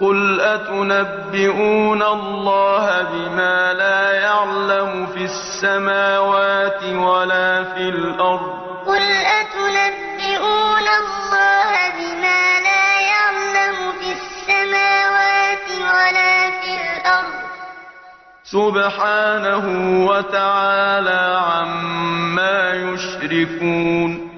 قل أتنبئون الله بما لا يعلم في السماوات ولا في الأرض قل أتنبئون الله بما لا يعلم في السماوات ولا في الأرض سبحانه وتعالى عما يشركون